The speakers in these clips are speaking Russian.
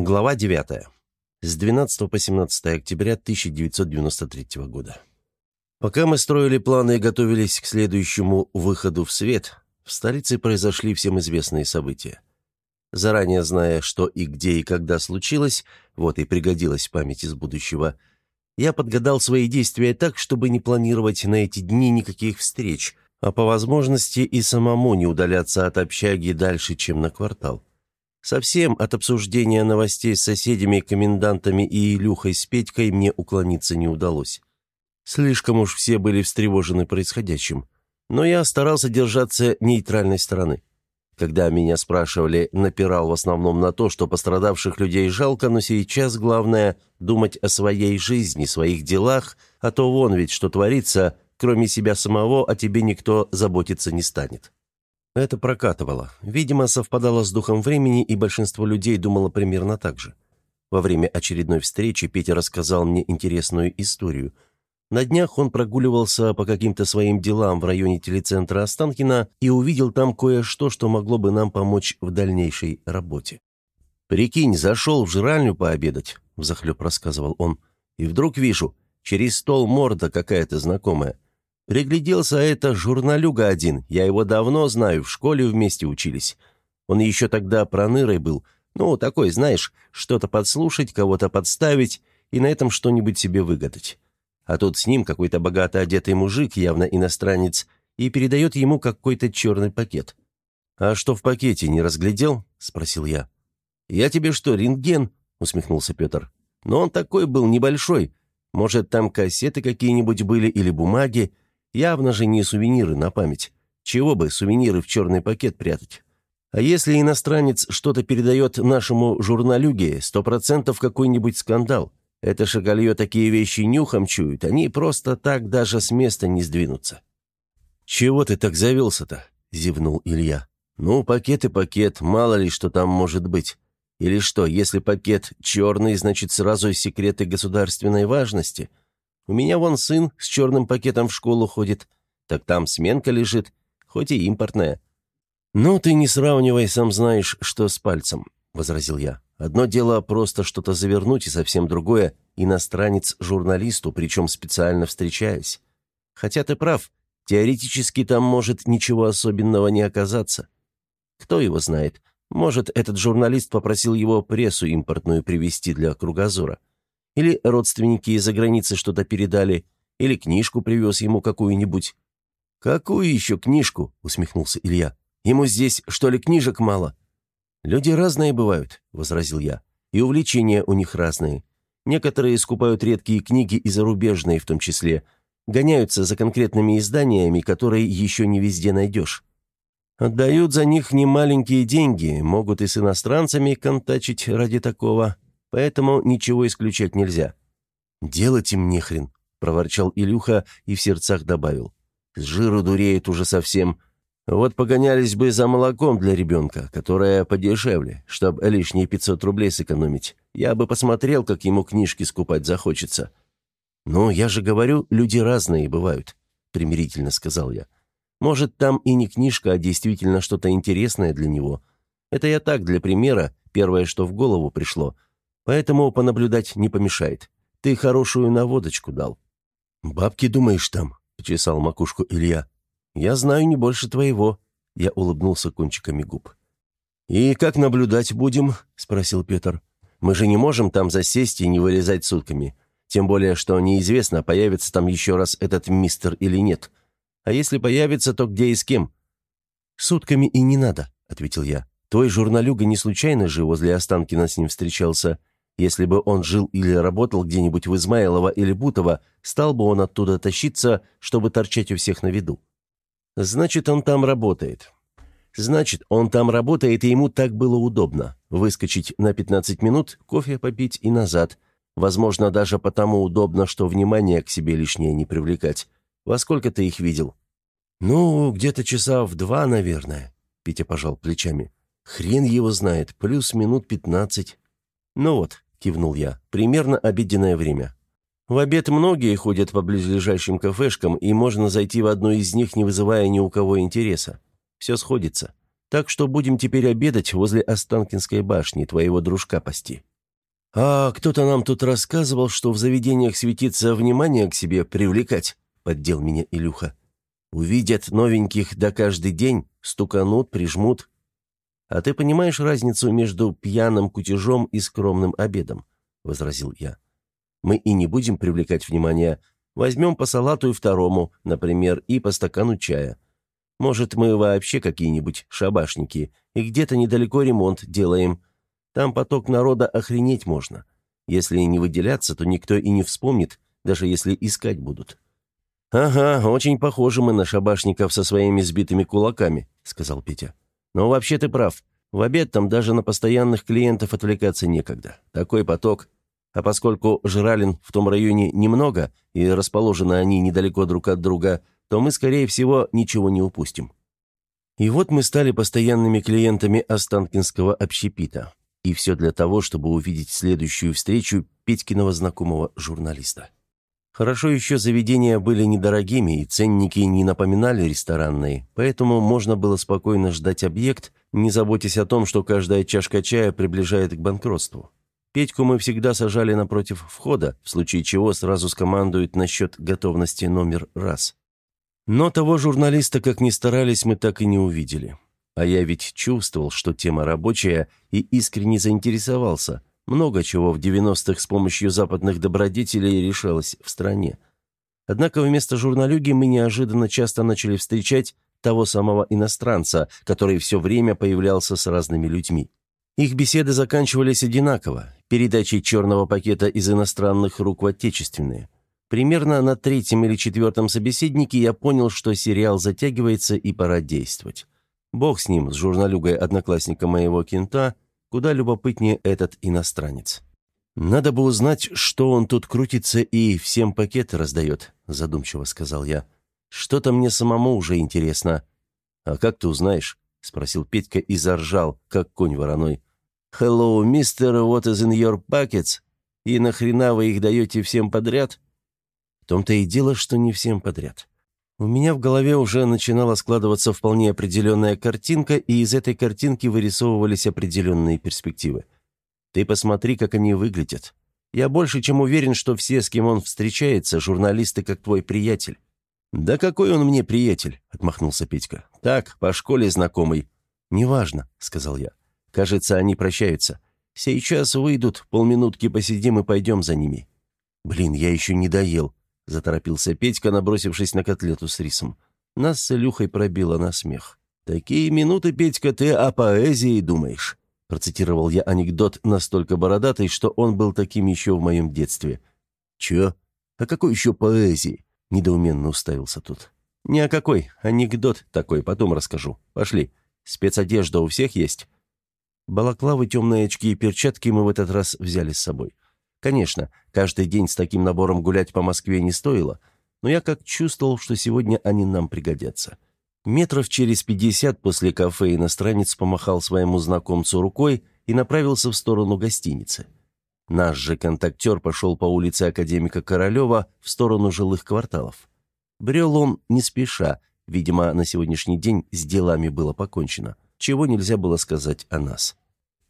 Глава 9. С 12 по 17 октября 1993 года. Пока мы строили планы и готовились к следующему выходу в свет, в столице произошли всем известные события. Заранее зная, что и где и когда случилось, вот и пригодилась память из будущего, я подгадал свои действия так, чтобы не планировать на эти дни никаких встреч, а по возможности и самому не удаляться от общаги дальше, чем на квартал. Совсем от обсуждения новостей с соседями, комендантами и Илюхой с Петькой мне уклониться не удалось. Слишком уж все были встревожены происходящим. Но я старался держаться нейтральной стороны. Когда меня спрашивали, напирал в основном на то, что пострадавших людей жалко, но сейчас главное – думать о своей жизни, своих делах, а то вон ведь что творится, кроме себя самого, о тебе никто заботиться не станет. Это прокатывало. Видимо, совпадало с духом времени, и большинство людей думало примерно так же. Во время очередной встречи Петя рассказал мне интересную историю. На днях он прогуливался по каким-то своим делам в районе телецентра Останкина и увидел там кое-что, что могло бы нам помочь в дальнейшей работе. «Прикинь, зашел в жральню пообедать», — взахлеб рассказывал он, — «и вдруг вижу, через стол морда какая-то знакомая. Пригляделся, а это журналюга один. Я его давно знаю, в школе вместе учились. Он еще тогда пронырой был. Ну, такой, знаешь, что-то подслушать, кого-то подставить и на этом что-нибудь себе выгадать. А тут с ним какой-то богато одетый мужик, явно иностранец, и передает ему какой-то черный пакет. «А что в пакете, не разглядел?» — спросил я. «Я тебе что, рентген?» — усмехнулся Петр. «Но он такой был небольшой. Может, там кассеты какие-нибудь были или бумаги. Явно же не сувениры на память. Чего бы сувениры в черный пакет прятать? А если иностранец что-то передает нашему журналюге, сто процентов какой-нибудь скандал. Это шагалье такие вещи нюхом чуют, они просто так даже с места не сдвинутся. «Чего ты так завелся-то?» — зевнул Илья. «Ну, пакет и пакет, мало ли что там может быть. Или что, если пакет черный, значит сразу секреты государственной важности? У меня вон сын с черным пакетом в школу ходит. Так там сменка лежит, хоть и импортная». «Ну, ты не сравнивай, сам знаешь, что с пальцем», — возразил я. «Одно дело просто что-то завернуть, и совсем другое — иностранец журналисту, причем специально встречаясь. Хотя ты прав, теоретически там может ничего особенного не оказаться. Кто его знает, может, этот журналист попросил его прессу импортную привезти для кругозора. Или родственники из-за границы что-то передали, или книжку привез ему какую-нибудь». «Какую еще книжку?» — усмехнулся Илья. «Ему здесь, что ли, книжек мало?» «Люди разные бывают», — возразил я. «И увлечения у них разные. Некоторые скупают редкие книги и зарубежные в том числе. Гоняются за конкретными изданиями, которые еще не везде найдешь. Отдают за них немаленькие деньги, могут и с иностранцами контачить ради такого поэтому ничего исключать нельзя». «Делать им нехрен», — проворчал Илюха и в сердцах добавил. «С жиру дуреет уже совсем. Вот погонялись бы за молоком для ребенка, которое подешевле, чтобы лишние 500 рублей сэкономить. Я бы посмотрел, как ему книжки скупать захочется». «Ну, я же говорю, люди разные бывают», — примирительно сказал я. «Может, там и не книжка, а действительно что-то интересное для него. Это я так, для примера, первое, что в голову пришло — Поэтому понаблюдать не помешает. Ты хорошую наводочку дал». «Бабки, думаешь, там?» — почесал макушку Илья. «Я знаю не больше твоего». Я улыбнулся кончиками губ. «И как наблюдать будем?» — спросил Петр. «Мы же не можем там засесть и не вылезать сутками. Тем более, что неизвестно, появится там еще раз этот мистер или нет. А если появится, то где и с кем?» «Сутками и не надо», — ответил я. «Твой журналюга не случайно же возле Останкина с ним встречался. Если бы он жил или работал где-нибудь в Измайлово или Бутово, стал бы он оттуда тащиться, чтобы торчать у всех на виду. Значит, он там работает. Значит, он там работает, и ему так было удобно. Выскочить на 15 минут, кофе попить и назад. Возможно, даже потому удобно, что внимание к себе лишнее не привлекать. Во сколько ты их видел? «Ну, где-то часа в два, наверное», — Петя пожал плечами. «Хрен его знает, плюс минут пятнадцать». «Ну вот, — кивнул я. «Примерно обеденное время. В обед многие ходят по близлежащим кафешкам, и можно зайти в одну из них, не вызывая ни у кого интереса. Все сходится. Так что будем теперь обедать возле Останкинской башни, твоего дружка пасти». «А кто-то нам тут рассказывал, что в заведениях светится внимание к себе привлекать», — поддел меня Илюха. «Увидят новеньких да каждый день, стуканут, прижмут. А ты понимаешь разницу между пьяным кутежом и скромным обедом?» — возразил я. «Мы и не будем привлекать внимание. Возьмем по салату и второму, например, и по стакану чая. Может, мы вообще какие-нибудь шабашники, и где-то недалеко ремонт делаем. Там поток народа охренеть можно. Если не выделяться, то никто и не вспомнит, даже если искать будут». «Ага, очень похожи мы на шабашников со своими сбитыми кулаками», — сказал Петя. «Но вообще ты прав. В обед там даже на постоянных клиентов отвлекаться некогда. Такой поток. А поскольку жралин в том районе немного, и расположены они недалеко друг от друга, то мы, скорее всего, ничего не упустим». И вот мы стали постоянными клиентами Останкинского общепита. И все для того, чтобы увидеть следующую встречу Петькиного знакомого журналиста. Хорошо еще заведения были недорогими, и ценники не напоминали ресторанные, поэтому можно было спокойно ждать объект, не заботясь о том, что каждая чашка чая приближает к банкротству. Петьку мы всегда сажали напротив входа, в случае чего сразу скомандуют насчет готовности номер раз. Но того журналиста, как ни старались, мы так и не увидели. А я ведь чувствовал, что тема рабочая, и искренне заинтересовался. Много чего в 90-х с помощью западных добродетелей решалось в стране. Однако вместо журналюги мы неожиданно часто начали встречать того самого иностранца, который все время появлялся с разными людьми. Их беседы заканчивались одинаково, передачей черного пакета из иностранных рук в отечественные. Примерно на третьем или четвертом собеседнике я понял, что сериал затягивается и пора действовать. Бог с ним, с журналюгой одноклассника моего кента, куда любопытнее этот иностранец. «Надо бы узнать, что он тут крутится и всем пакеты раздает», задумчиво сказал я. «Что-то мне самому уже интересно». «А как ты узнаешь?» — спросил Петька и заржал, как конь вороной. «Hello, мистер, what is in your pockets? И нахрена вы их даете всем подряд?» В том-то и дело, что не всем подряд. У меня в голове уже начинала складываться вполне определенная картинка, и из этой картинки вырисовывались определенные перспективы. Ты посмотри, как они выглядят. Я больше чем уверен, что все, с кем он встречается, журналисты, как твой приятель». «Да какой он мне приятель?» — отмахнулся Петька. «Так, по школе знакомый». «Неважно», — сказал я. «Кажется, они прощаются. Сейчас выйдут, полминутки посидим и пойдем за ними». «Блин, я еще не доел», заторопился Петька, набросившись на котлету с рисом. Нас с Илюхой пробило на смех. «Такие минуты, Петька, ты о поэзии думаешь», процитировал я анекдот настолько бородатый, что он был таким еще в моем детстве. «Чё? О какой еще поэзии?» недоуменно уставился тут. «Ни о какой. Анекдот такой, потом расскажу. Пошли. Спецодежда у всех есть?» Балаклавы, темные очки и перчатки мы в этот раз взяли с собой. Конечно, каждый день с таким набором гулять по Москве не стоило, но я как чувствовал, что сегодня они нам пригодятся. Метров через пятьдесят после кафе иностранец помахал своему знакомцу рукой и направился в сторону гостиницы. Наш же контактер пошел по улице Академика Королева в сторону жилых кварталов. Брел он не спеша, видимо, на сегодняшний день с делами было покончено, чего нельзя было сказать о нас.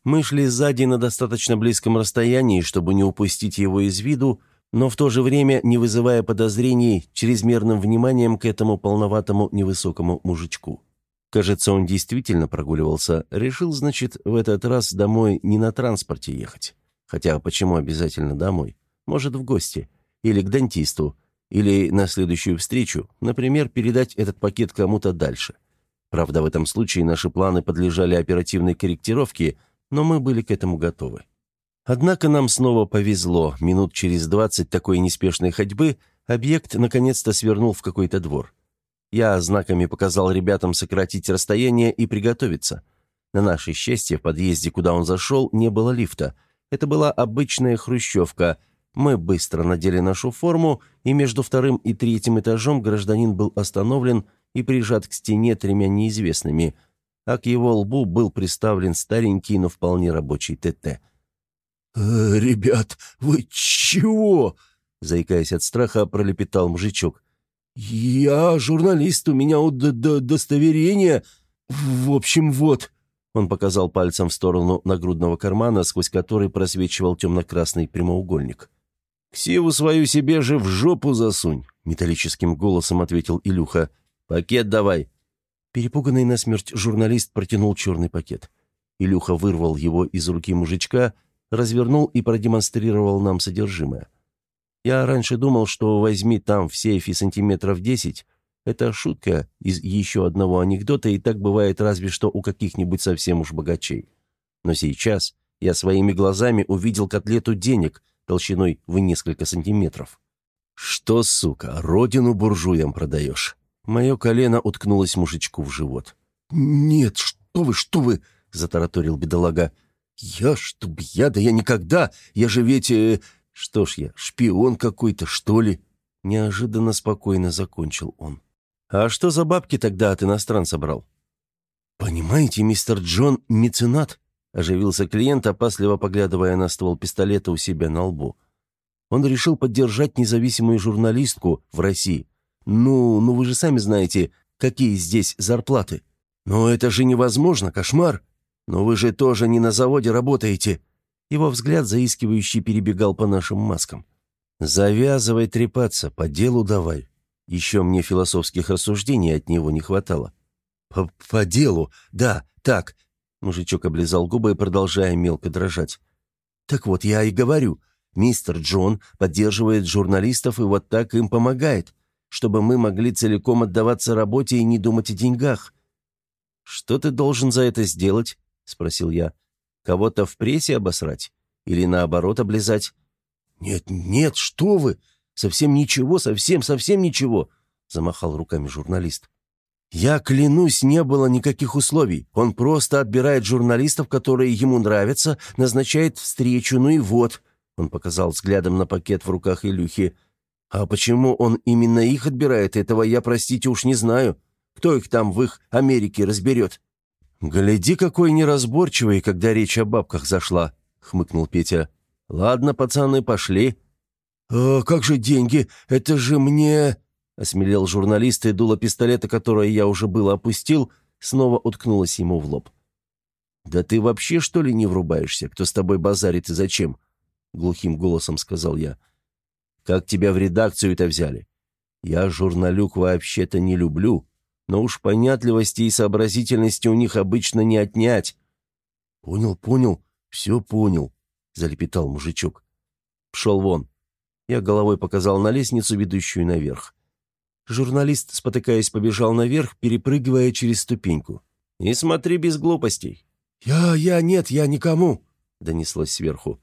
Мы шли сзади на достаточно близком расстоянии, чтобы не упустить его из виду, но в то же время не вызывая подозрений чрезмерным вниманием к этому полноватому невысокому мужичку. Кажется, он действительно прогуливался, решил, значит, в этот раз домой не на транспорте ехать. Хотя почему обязательно домой? Может, в гости. Или к дантисту. Или на следующую встречу. Например, передать этот пакет кому-то дальше. Правда, в этом случае наши планы подлежали оперативной корректировке – но мы были к этому готовы. Однако нам снова повезло. Минут через двадцать такой неспешной ходьбы объект наконец-то свернул в какой-то двор. Я знаками показал ребятам сократить расстояние и приготовиться. На наше счастье, в подъезде, куда он зашел, не было лифта. Это была обычная хрущевка. Мы быстро надели нашу форму, и между вторым и третьим этажом гражданин был остановлен и прижат к стене тремя неизвестными – а к его лбу был приставлен старенький, но вполне рабочий ТТ. «Э, «Ребят, вы чего?» — заикаясь от страха, пролепетал мужичок. «Я журналист, у меня удостоверение. В общем, вот». Он показал пальцем в сторону нагрудного кармана, сквозь который просвечивал темно-красный прямоугольник. «Ксиву свою себе же в жопу засунь!» — металлическим голосом ответил Илюха. «Пакет давай!» Перепуганный насмерть журналист протянул черный пакет. Илюха вырвал его из руки мужичка, развернул и продемонстрировал нам содержимое. Я раньше думал, что возьми там в сейфе сантиметров десять. Это шутка из еще одного анекдота, и так бывает разве что у каких-нибудь совсем уж богачей. Но сейчас я своими глазами увидел котлету денег толщиной в несколько сантиметров. «Что, сука, родину буржуям продаешь?» Мое колено уткнулось мужичку в живот. «Нет, что вы, что вы!» — затараторил бедолага. «Я, чтоб я, да я никогда! Я же ведь... Э, что ж я, шпион какой-то, что ли?» Неожиданно спокойно закончил он. «А что за бабки тогда от иностранца брал?» «Понимаете, мистер Джон — меценат», — оживился клиент, опасливо поглядывая на ствол пистолета у себя на лбу. Он решил поддержать независимую журналистку в России, «Ну, ну вы же сами знаете, какие здесь зарплаты. Но это же невозможно, кошмар. Но вы же тоже не на заводе работаете». Его взгляд заискивающий перебегал по нашим маскам. «Завязывай трепаться, по делу давай. Еще мне философских рассуждений от него не хватало». «По, по делу, да, так». Мужичок облизал губы, продолжая мелко дрожать. «Так вот, я и говорю, мистер Джон поддерживает журналистов и вот так им помогает чтобы мы могли целиком отдаваться работе и не думать о деньгах. «Что ты должен за это сделать?» — спросил я. «Кого-то в прессе обосрать? Или наоборот облизать?» «Нет, нет, что вы! Совсем ничего, совсем, совсем ничего!» — замахал руками журналист. «Я клянусь, не было никаких условий. Он просто отбирает журналистов, которые ему нравятся, назначает встречу, ну и вот...» Он показал взглядом на пакет в руках Илюхи. А почему он именно их отбирает, этого я, простите, уж не знаю. Кто их там в их Америке разберет?» «Гляди, какой неразборчивый, когда речь о бабках зашла», — хмыкнул Петя. «Ладно, пацаны, пошли». «А как же деньги? Это же мне...» Осмелел журналист, и дуло пистолета, которое я уже было опустил, снова уткнулось ему в лоб. «Да ты вообще, что ли, не врубаешься? Кто с тобой базарит и зачем?» Глухим голосом сказал я. Как тебя в редакцию-то взяли? Я журналюк вообще-то не люблю, но уж понятливости и сообразительности у них обычно не отнять». «Понял, понял, все понял», — залепетал мужичок. «Пшел вон». Я головой показал на лестницу, ведущую наверх. Журналист, спотыкаясь, побежал наверх, перепрыгивая через ступеньку. «И смотри без глупостей». «Я, я, нет, я никому», — донеслось сверху.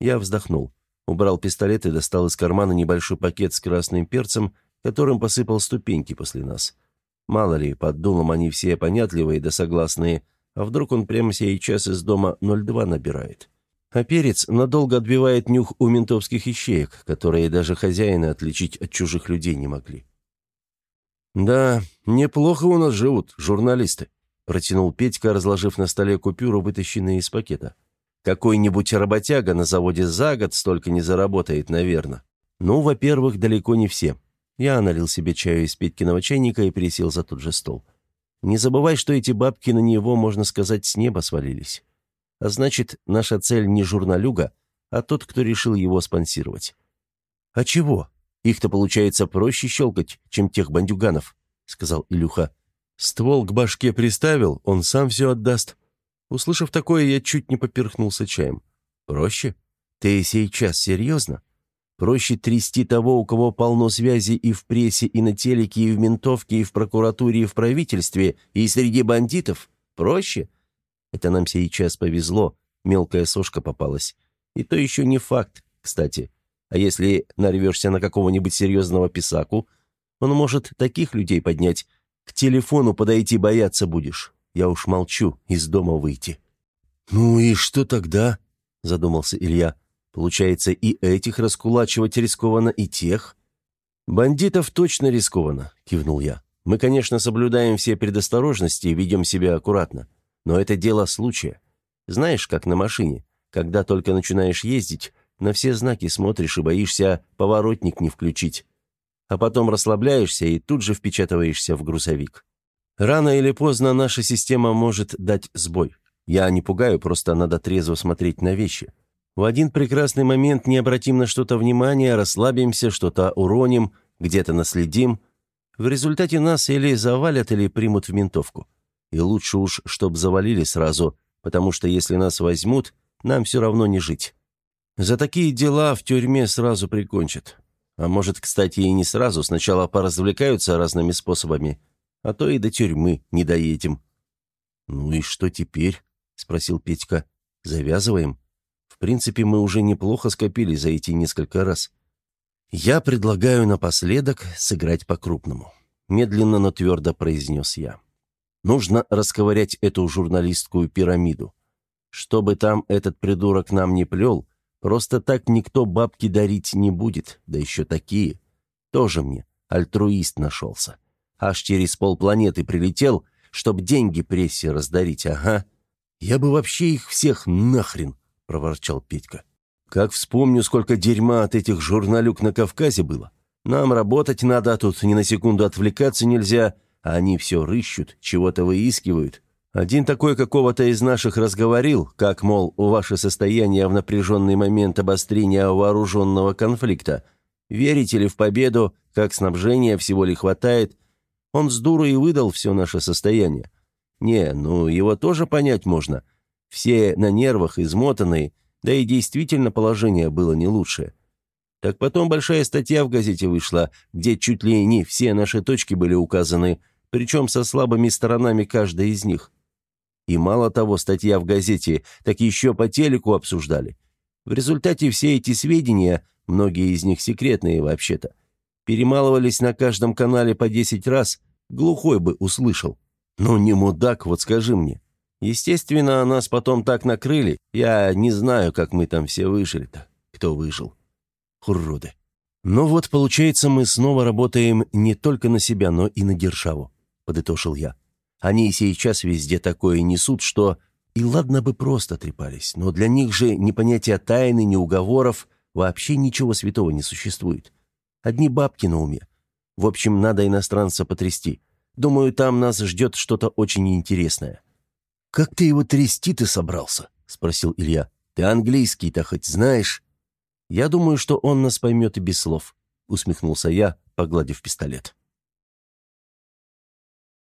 Я вздохнул. Убрал пистолет и достал из кармана небольшой пакет с красным перцем, которым посыпал ступеньки после нас. Мало ли, под дулом они все понятливые да согласные, а вдруг он прямо сейчас из дома 02 набирает. А перец надолго отбивает нюх у ментовских ищеек, которые даже хозяина отличить от чужих людей не могли. «Да, неплохо у нас живут журналисты», — протянул Петька, разложив на столе купюру, вытащенные из пакета. Какой-нибудь работяга на заводе за год столько не заработает, наверное. Ну, во-первых, далеко не все. Я налил себе чаю из Петькиного чайника и пересел за тот же стол. Не забывай, что эти бабки на него, можно сказать, с неба свалились. А значит, наша цель не журналюга, а тот, кто решил его спонсировать. «А чего? Их-то, получается, проще щелкать, чем тех бандюганов», — сказал Илюха. «Ствол к башке приставил, он сам все отдаст. Услышав такое, я чуть не поперхнулся чаем. «Проще? Ты сейчас серьезно? Проще трясти того, у кого полно связи и в прессе, и на телеке, и в ментовке, и в прокуратуре, и в правительстве, и среди бандитов? Проще? Это нам сейчас повезло, мелкая сошка попалась. И то еще не факт, кстати. А если нарвешься на какого-нибудь серьезного писаку, он может таких людей поднять, к телефону подойти бояться будешь. Я уж молчу, из дома выйти». «Ну и что тогда?» – задумался Илья. «Получается, и этих раскулачивать рискованно, и тех?» «Бандитов точно рискованно», – кивнул я. «Мы, конечно, соблюдаем все предосторожности и ведем себя аккуратно. Но это дело случая. Знаешь, как на машине. Когда только начинаешь ездить, на все знаки смотришь и боишься поворотник не включить. А потом расслабляешься и тут же впечатываешься в грузовик. Рано или поздно наша система может дать сбой. Я не пугаю, просто надо трезво смотреть на вещи. В один прекрасный момент не обратим на что-то внимания, расслабимся, что-то уроним, где-то наследим. В результате нас или завалят, или примут в ментовку. И лучше уж, чтоб завалили сразу, потому что если нас возьмут, нам все равно не жить. За такие дела в тюрьме сразу прикончат. А может, кстати, и не сразу, сначала поразвлекаются разными способами, а то и до тюрьмы не доедем». «Ну и что теперь?» — спросил Петька. «Завязываем? В принципе, мы уже неплохо скопили за эти несколько раз. Я предлагаю напоследок сыграть по-крупному», — медленно, но твердо произнес я. «Нужно расковырять эту журналистскую пирамиду. Что бы там этот придурок нам не плел, просто так никто бабки дарить не будет, да еще такие. Тоже мне альтруист нашелся. Аж через полпланеты прилетел, чтоб деньги прессе раздарить, ага. Я бы вообще их всех нахрен, проворчал Петька. Как вспомню, сколько дерьма от этих журналюк на Кавказе было. Нам работать надо, а тут ни на секунду отвлекаться нельзя, а они все рыщут, чего-то выискивают. Один такой какого-то из наших разговорил, как, мол, ваше состояние в напряженный момент обострения вооруженного конфликта. Верите ли в победу, как снабжения всего ли хватает, он с дуру и выдал все наше состояние. Не, ну его тоже понять можно. Все на нервах, измотанные, да и действительно положение было не лучшее. Так потом большая статья в газете вышла, где чуть ли не все наши точки были указаны, причем со слабыми сторонами каждой из них. И мало того, статья в газете, так еще по телеку обсуждали. В результате все эти сведения, многие из них секретные вообще-то, перемалывались на каждом канале по десять раз, глухой бы услышал. Ну, не мудак, вот скажи мне. Естественно, нас потом так накрыли. Я не знаю, как мы там все выжили-то. Кто выжил? Уроды. Но вот, получается, мы снова работаем не только на себя, но и на державу, подытожил я. Они сейчас везде такое несут, что... И ладно бы просто трепались, но для них же ни понятия тайны, ни уговоров, вообще ничего святого не существует. Одни бабки на уме. В общем, надо иностранца потрясти. Думаю, там нас ждет что-то очень интересное». «Как ты его трясти-то собрался?» — спросил Илья. «Ты английский-то хоть знаешь?» «Я думаю, что он нас поймет и без слов», — усмехнулся я, погладив пистолет.